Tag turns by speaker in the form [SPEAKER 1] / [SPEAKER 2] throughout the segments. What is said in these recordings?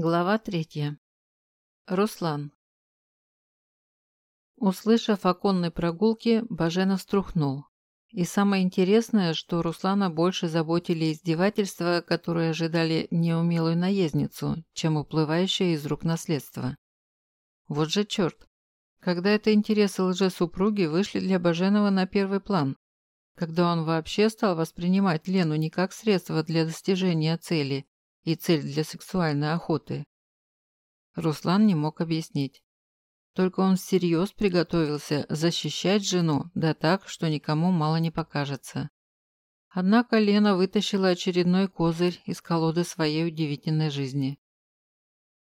[SPEAKER 1] Глава третья. Руслан. Услышав о конной прогулке, Баженов струхнул. И самое интересное, что Руслана больше заботили издевательства, которые ожидали неумелую наездницу, чем уплывающее из рук наследство. Вот же черт! Когда это интересы лжесупруги вышли для Баженова на первый план, когда он вообще стал воспринимать Лену не как средство для достижения цели, и цель для сексуальной охоты. Руслан не мог объяснить. Только он всерьез приготовился защищать жену, да так, что никому мало не покажется. Однако Лена вытащила очередной козырь из колоды своей удивительной жизни.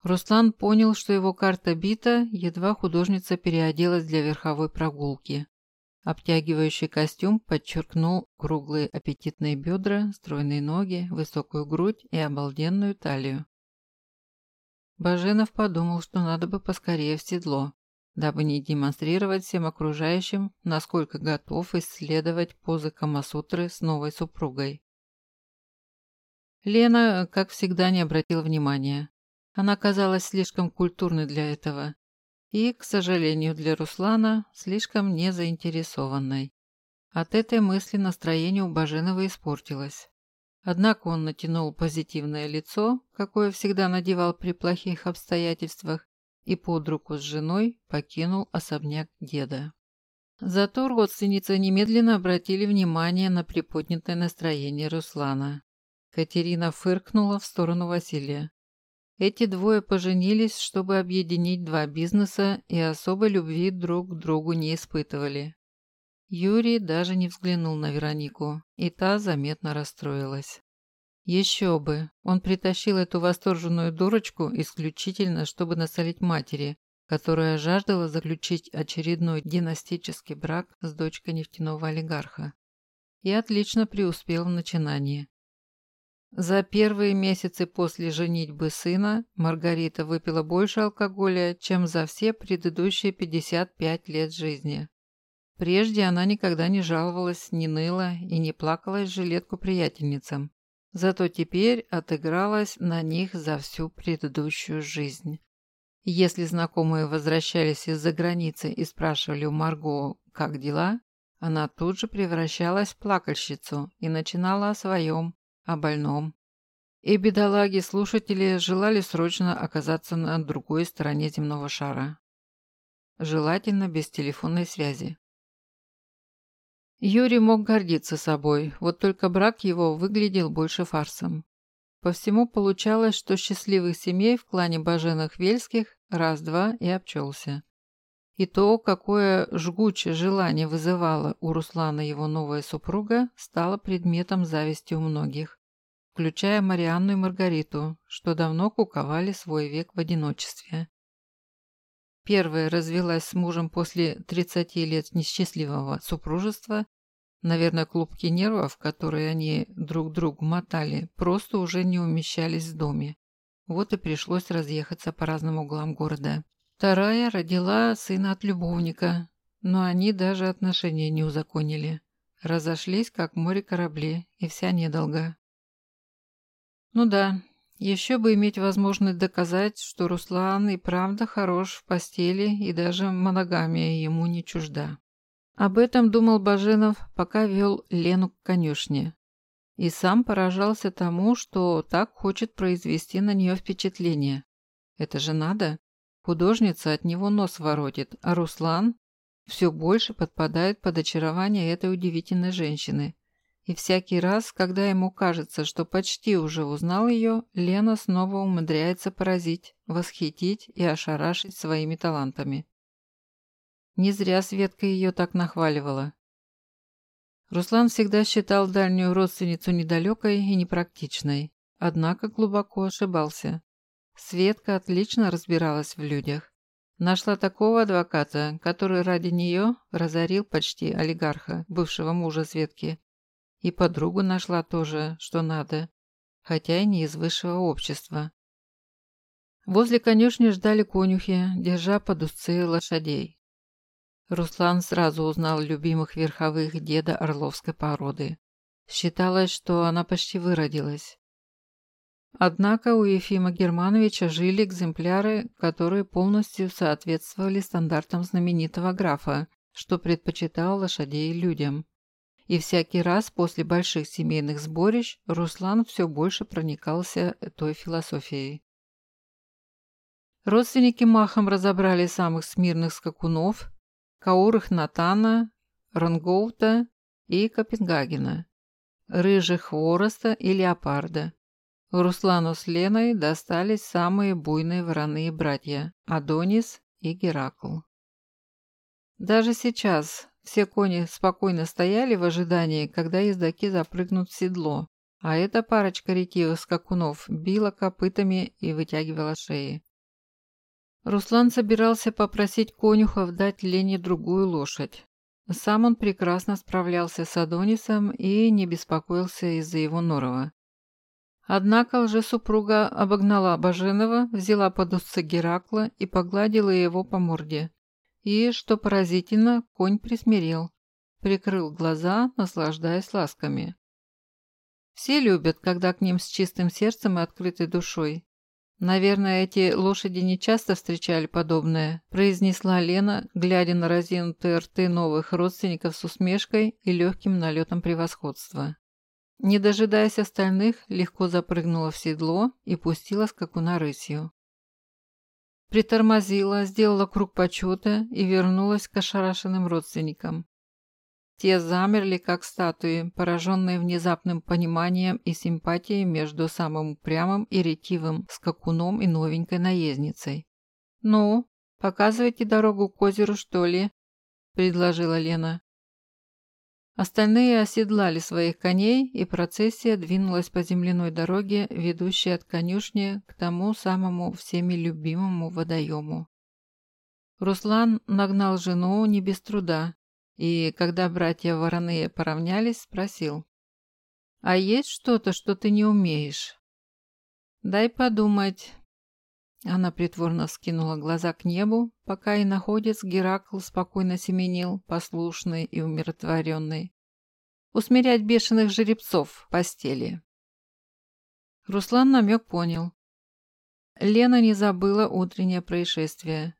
[SPEAKER 1] Руслан понял, что его карта бита, едва художница переоделась для верховой прогулки. Обтягивающий костюм подчеркнул круглые аппетитные бедра, стройные ноги, высокую грудь и обалденную талию. Баженов подумал, что надо бы поскорее в седло, дабы не демонстрировать всем окружающим, насколько готов исследовать позы Камасутры с новой супругой. Лена, как всегда, не обратила внимания. Она казалась слишком культурной для этого и, к сожалению для Руслана, слишком не заинтересованной. От этой мысли настроение у Баженова испортилось. Однако он натянул позитивное лицо, какое всегда надевал при плохих обстоятельствах, и под руку с женой покинул особняк деда. Зато родственницы немедленно обратили внимание на приподнятое настроение Руслана. Катерина фыркнула в сторону Василия. Эти двое поженились, чтобы объединить два бизнеса и особой любви друг к другу не испытывали. Юрий даже не взглянул на Веронику, и та заметно расстроилась. Еще бы, он притащил эту восторженную дурочку исключительно, чтобы насолить матери, которая жаждала заключить очередной династический брак с дочкой нефтяного олигарха. И отлично преуспел в начинании. За первые месяцы после женитьбы сына Маргарита выпила больше алкоголя, чем за все предыдущие 55 лет жизни. Прежде она никогда не жаловалась, не ныла и не плакала из жилетку приятельницам. Зато теперь отыгралась на них за всю предыдущую жизнь. Если знакомые возвращались из-за границы и спрашивали у Марго, как дела, она тут же превращалась в плакальщицу и начинала о своем, о больном. И бедолаги-слушатели желали срочно оказаться на другой стороне земного шара. Желательно без телефонной связи. Юрий мог гордиться собой, вот только брак его выглядел больше фарсом. По всему получалось, что счастливых семей в клане Баженых Вельских раз-два и обчелся. И то, какое жгучее желание вызывало у Руслана его новая супруга, стало предметом зависти у многих включая Марианну и Маргариту, что давно куковали свой век в одиночестве. Первая развелась с мужем после 30 лет несчастливого супружества. Наверное, клубки нервов, которые они друг другу мотали, просто уже не умещались в доме. Вот и пришлось разъехаться по разным углам города. Вторая родила сына от любовника, но они даже отношения не узаконили. Разошлись, как море корабли, и вся недолга. Ну да, еще бы иметь возможность доказать, что Руслан и правда хорош в постели и даже моногамия ему не чужда. Об этом думал Баженов, пока вел Лену к конюшне. И сам поражался тому, что так хочет произвести на нее впечатление. Это же надо. Художница от него нос воротит, а Руслан все больше подпадает под очарование этой удивительной женщины. И всякий раз, когда ему кажется, что почти уже узнал ее, Лена снова умудряется поразить, восхитить и ошарашить своими талантами. Не зря Светка ее так нахваливала. Руслан всегда считал дальнюю родственницу недалекой и непрактичной, однако глубоко ошибался. Светка отлично разбиралась в людях. Нашла такого адвоката, который ради нее разорил почти олигарха, бывшего мужа Светки, и подругу нашла тоже, что надо, хотя и не из высшего общества. Возле конюшни ждали конюхи, держа под узцы лошадей. Руслан сразу узнал любимых верховых деда орловской породы. Считалось, что она почти выродилась. Однако у Ефима Германовича жили экземпляры, которые полностью соответствовали стандартам знаменитого графа, что предпочитал лошадей людям. И всякий раз после больших семейных сборищ Руслан все больше проникался той философией. Родственники махом разобрали самых смирных скакунов, каурых Натана, Рангоута и Копенгагена, рыжих хвороста и леопарда. Руслану с Леной достались самые буйные вороные братья – Адонис и Геракл. Даже сейчас все кони спокойно стояли в ожидании, когда ездаки запрыгнут в седло, а эта парочка ретивых скакунов била копытами и вытягивала шеи. Руслан собирался попросить конюхов дать Лене другую лошадь. Сам он прекрасно справлялся с Адонисом и не беспокоился из-за его норова. Однако лжесупруга обогнала Баженова, взяла под узцы Геракла и погладила его по морде. И, что поразительно, конь присмирел, прикрыл глаза, наслаждаясь ласками. Все любят, когда к ним с чистым сердцем и открытой душой. Наверное, эти лошади не часто встречали подобное, произнесла Лена, глядя на разинутые рты новых родственников с усмешкой и легким налетом превосходства. Не дожидаясь остальных, легко запрыгнула в седло и пустила скакуна рысью. Притормозила, сделала круг почета и вернулась к ошарашенным родственникам. Те замерли, как статуи, пораженные внезапным пониманием и симпатией между самым упрямым и ретивым скакуном и новенькой наездницей. «Ну, показывайте дорогу к озеру, что ли?» – предложила Лена. Остальные оседлали своих коней, и процессия двинулась по земляной дороге, ведущей от конюшни к тому самому всеми любимому водоему. Руслан нагнал жену не без труда, и, когда братья вороные поравнялись, спросил. «А есть что-то, что ты не умеешь?» «Дай подумать», она притворно скинула глаза к небу, пока и находец Геракл спокойно семенил, послушный и умиротворенный. Усмирять бешеных жеребцов в постели. Руслан намек понял. Лена не забыла утреннее происшествие.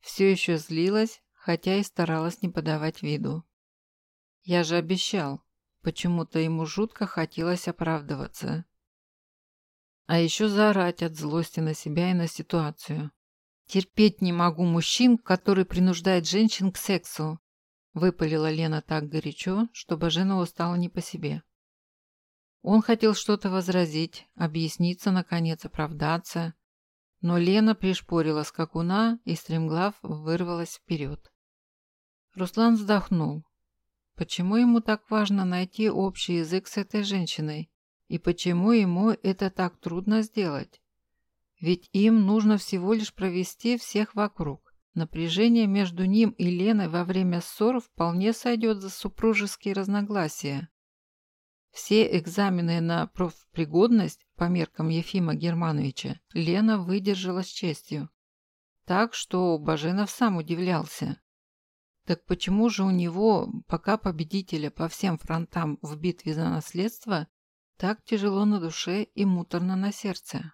[SPEAKER 1] Все еще злилась, хотя и старалась не подавать виду. Я же обещал. Почему-то ему жутко хотелось оправдываться. А еще заорать от злости на себя и на ситуацию. Терпеть не могу мужчин, которые принуждают женщин к сексу. Выпалила Лена так горячо, что Баженову стало не по себе. Он хотел что-то возразить, объясниться, наконец, оправдаться. Но Лена пришпорила скакуна, и стремглав вырвалась вперед. Руслан вздохнул. Почему ему так важно найти общий язык с этой женщиной? И почему ему это так трудно сделать? Ведь им нужно всего лишь провести всех вокруг. Напряжение между ним и Леной во время ссор вполне сойдет за супружеские разногласия. Все экзамены на профпригодность по меркам Ефима Германовича Лена выдержала с честью. Так что Баженов сам удивлялся. Так почему же у него, пока победителя по всем фронтам в битве за наследство, так тяжело на душе и муторно на сердце.